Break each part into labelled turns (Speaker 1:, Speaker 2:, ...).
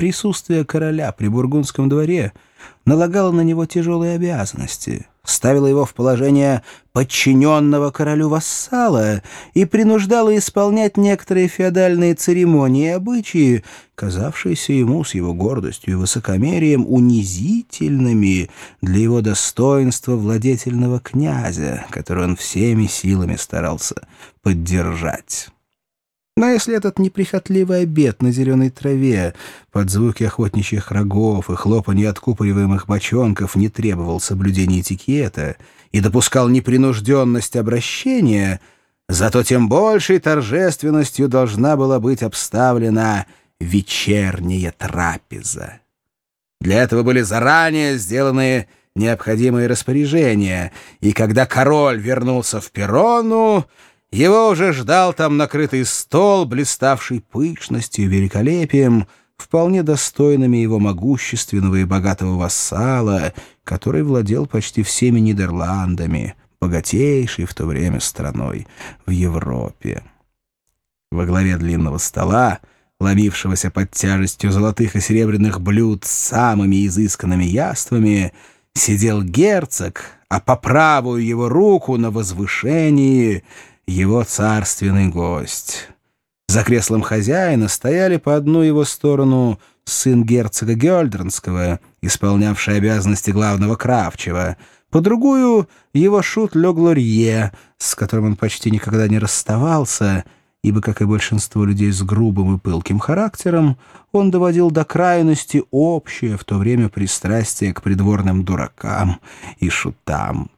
Speaker 1: Присутствие короля при бургундском дворе налагало на него тяжелые обязанности, ставило его в положение подчиненного королю вассала и принуждало исполнять некоторые феодальные церемонии и обычаи, казавшиеся ему с его гордостью и высокомерием унизительными для его достоинства владетельного князя, который он всеми силами старался поддержать. Но если этот неприхотливый обед на зеленой траве под звуки охотничьих рогов и хлопанье откупориваемых бочонков не требовал соблюдения этикета и допускал непринужденность обращения, зато тем большей торжественностью должна была быть обставлена вечерняя трапеза. Для этого были заранее сделаны необходимые распоряжения, и когда король вернулся в Перрону, его уже ждал там накрытый стол, блиставший пышностью и великолепием, вполне достойными его могущественного и богатого вассала, который владел почти всеми Нидерландами, богатейшей в то время страной в Европе. Во главе длинного стола, ломившегося под тяжестью золотых и серебряных блюд с самыми изысканными яствами, сидел герцог, а по правую его руку на возвышении — его царственный гость. За креслом хозяина стояли по одну его сторону сын герцога Гёльдернского, исполнявший обязанности главного кравчего, по другую — его шут Ле Глорье, с которым он почти никогда не расставался, ибо, как и большинство людей с грубым и пылким характером, он доводил до крайности общее в то время пристрастие к придворным дуракам и шутам.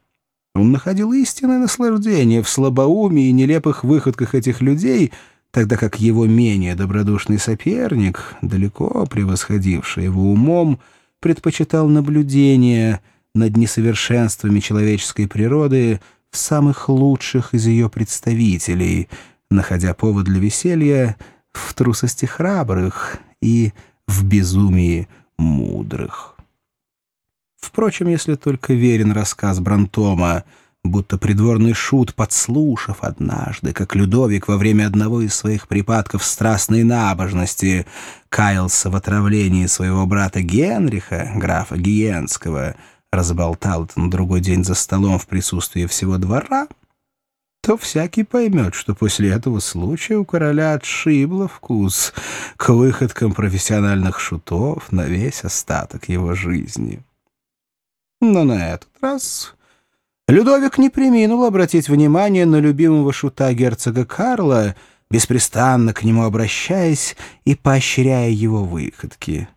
Speaker 1: Он находил истинное наслаждение в слабоумии и нелепых выходках этих людей, тогда как его менее добродушный соперник, далеко превосходивший его умом, предпочитал наблюдение над несовершенствами человеческой природы в самых лучших из ее представителей, находя повод для веселья в трусости храбрых и в безумии мудрых. Впрочем, если только верен рассказ Брантома, будто придворный шут, подслушав однажды, как Людовик во время одного из своих припадков страстной набожности каялся в отравлении своего брата Генриха, графа Гиенского, разболтал это на другой день за столом в присутствии всего двора, то всякий поймет, что после этого случая у короля отшибло вкус к выходкам профессиональных шутов на весь остаток его жизни. Но на этот раз Людовик не приминул обратить внимание на любимого шута герцога Карла, беспрестанно к нему обращаясь и поощряя его выходки.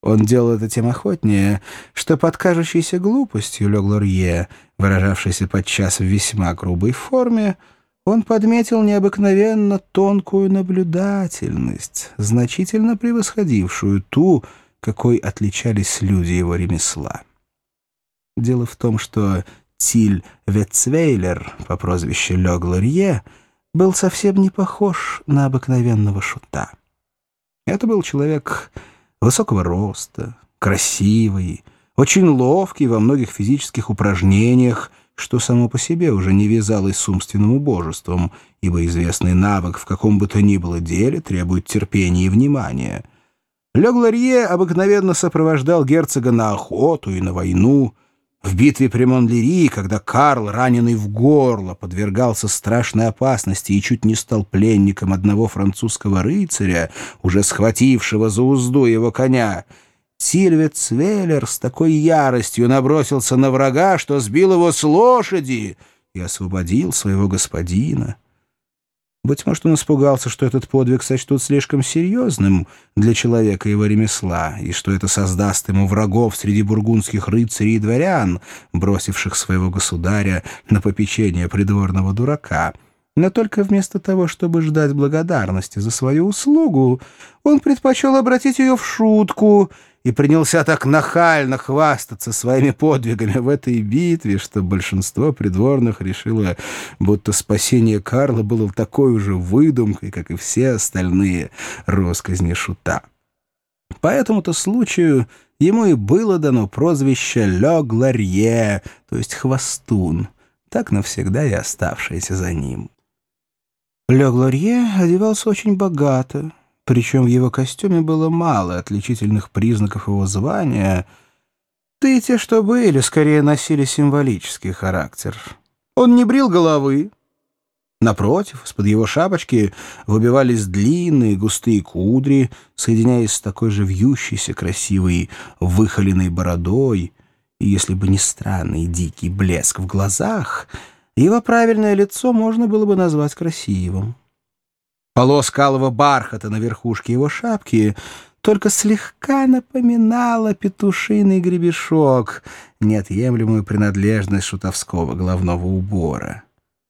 Speaker 1: Он делал это тем охотнее, что под кажущейся глупостью Ле Глорье, выражавшейся подчас в весьма грубой форме, он подметил необыкновенно тонкую наблюдательность, значительно превосходившую ту, какой отличались люди его ремесла. Дело в том, что Тиль Ветцвейлер по прозвищу Ле Глорье был совсем не похож на обыкновенного шута. Это был человек высокого роста, красивый, очень ловкий во многих физических упражнениях, что само по себе уже не вязалось с умственным убожеством, ибо известный навык в каком бы то ни было деле требует терпения и внимания. Ле Глорье обыкновенно сопровождал герцога на охоту и на войну, в битве при Монлери, когда Карл, раненый в горло, подвергался страшной опасности и чуть не стал пленником одного французского рыцаря, уже схватившего за узду его коня, Сильвец Веллер с такой яростью набросился на врага, что сбил его с лошади и освободил своего господина. Быть может, он испугался, что этот подвиг сочтут слишком серьезным для человека его ремесла, и что это создаст ему врагов среди бургундских рыцарей и дворян, бросивших своего государя на попечение придворного дурака. Но только вместо того, чтобы ждать благодарности за свою услугу, он предпочел обратить ее в шутку — и принялся так нахально хвастаться своими подвигами в этой битве, что большинство придворных решило, будто спасение Карла было такой уже выдумкой, как и все остальные росказни шута. По этому-то случаю ему и было дано прозвище «Ле Гларье», то есть «Хвостун», так навсегда и оставшееся за ним. Ле Гларье одевался очень богато, Причем в его костюме было мало отличительных признаков его звания, да и те, что были, скорее носили символический характер. Он не брил головы. Напротив, из-под его шапочки выбивались длинные густые кудри, соединяясь с такой же вьющейся красивой выхоленной бородой, и если бы не странный дикий блеск в глазах, его правильное лицо можно было бы назвать красивым. Полос калого бархата на верхушке его шапки только слегка напоминала петушиный гребешок, неотъемлемую принадлежность шутовского головного убора.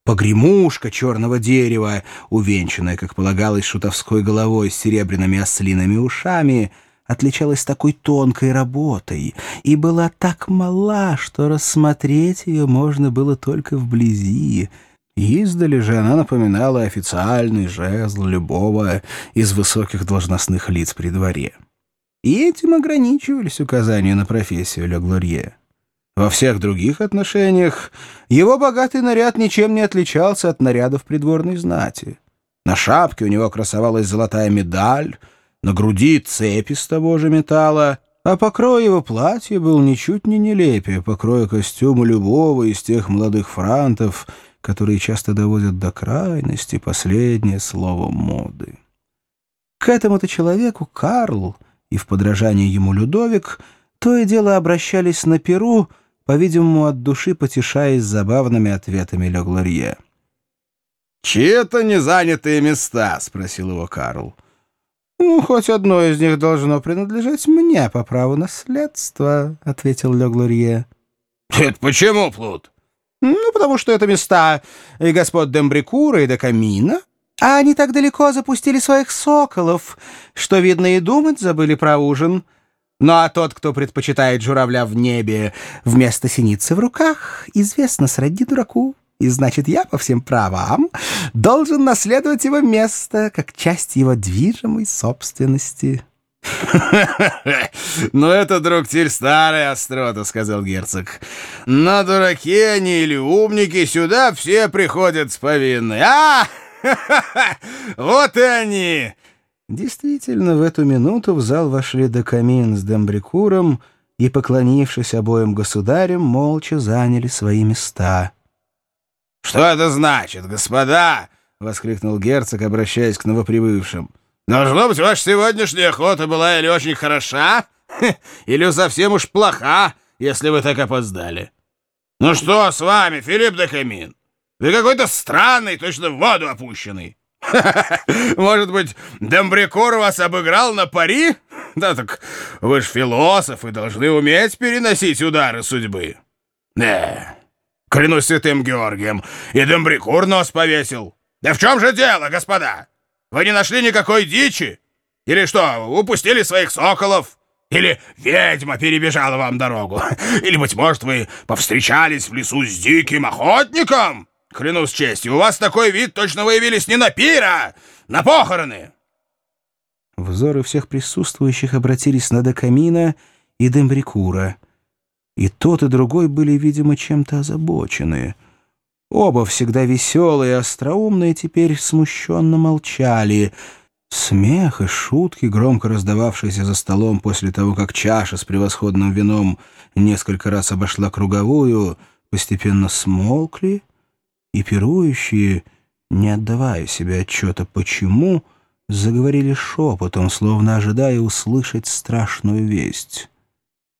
Speaker 1: Погремушка черного дерева, увенчанная, как полагалось, шутовской головой с серебряными ослиными ушами, отличалась такой тонкой работой и была так мала, что рассмотреть ее можно было только вблизи — Издали же она напоминала официальный жезл любого из высоких должностных лиц при дворе. И этим ограничивались указания на профессию Ле Глорье. Во всех других отношениях его богатый наряд ничем не отличался от нарядов придворной знати. На шапке у него красовалась золотая медаль, на груди цепи с того же металла, а покрой его платья был ничуть не нелепее покроя костюма любого из тех молодых франтов, которые часто доводят до крайности последнее слово моды. К этому-то человеку Карл и в подражании ему Людовик то и дело обращались на Перу, по-видимому, от души потешаясь забавными ответами Ле Глорье.
Speaker 2: «Чьи это незанятые места?» — спросил его Карл.
Speaker 1: «Ну, хоть одно из них должно принадлежать мне по праву наследства», — ответил Ле Глорье.
Speaker 2: «Это почему, Плут?»
Speaker 1: Ну, потому что это места и господ Дембрикура и Декамина. А они так далеко запустили своих соколов, что, видно, и думать забыли про ужин. Ну а тот, кто предпочитает журавля в небе вместо синицы в руках, известно сродни дураку. И значит, я по всем правам должен наследовать его место как часть его движимой собственности».
Speaker 2: «Ну, это, друг Тиль, старая острота», — сказал герцог. «На дураки они или умники сюда все приходят с повинной. А, вот и они!»
Speaker 1: Действительно, в эту минуту в зал вошли Декамин с Дембрикуром и, поклонившись обоим государям, молча заняли свои места.
Speaker 2: «Что это значит, господа?» — воскликнул герцог, обращаясь к новоприбывшим. Должно быть, ваша сегодняшняя охота была или очень хороша, или совсем уж плоха, если вы так опоздали. Ну что с вами, Филипп де Камин? Вы какой-то странный, точно в воду опущенный. Может быть, Дембрикор вас обыграл на пари? Да так вы ж философ и должны уметь переносить удары судьбы. Не, клянусь святым Георгием, и Дембрикур нос повесил. Да в чем же дело, господа? Вы не нашли никакой дичи? Или что, упустили своих соколов? Или ведьма перебежала вам дорогу? Или, быть может, вы повстречались в лесу с диким охотником? Клянусь честью, у вас такой вид точно вы не на пира, на похороны!»
Speaker 1: Взоры всех присутствующих обратились на Декамина и Дембрикура. И тот, и другой были, видимо, чем-то озабочены — Оба всегда веселые и остроумные теперь смущенно молчали. Смех и шутки, громко раздававшиеся за столом после того, как чаша с превосходным вином несколько раз обошла круговую, постепенно смолкли, и пирующие, не отдавая себе отчета почему, заговорили шепотом, словно ожидая услышать страшную весть.